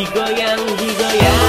一个样一个样。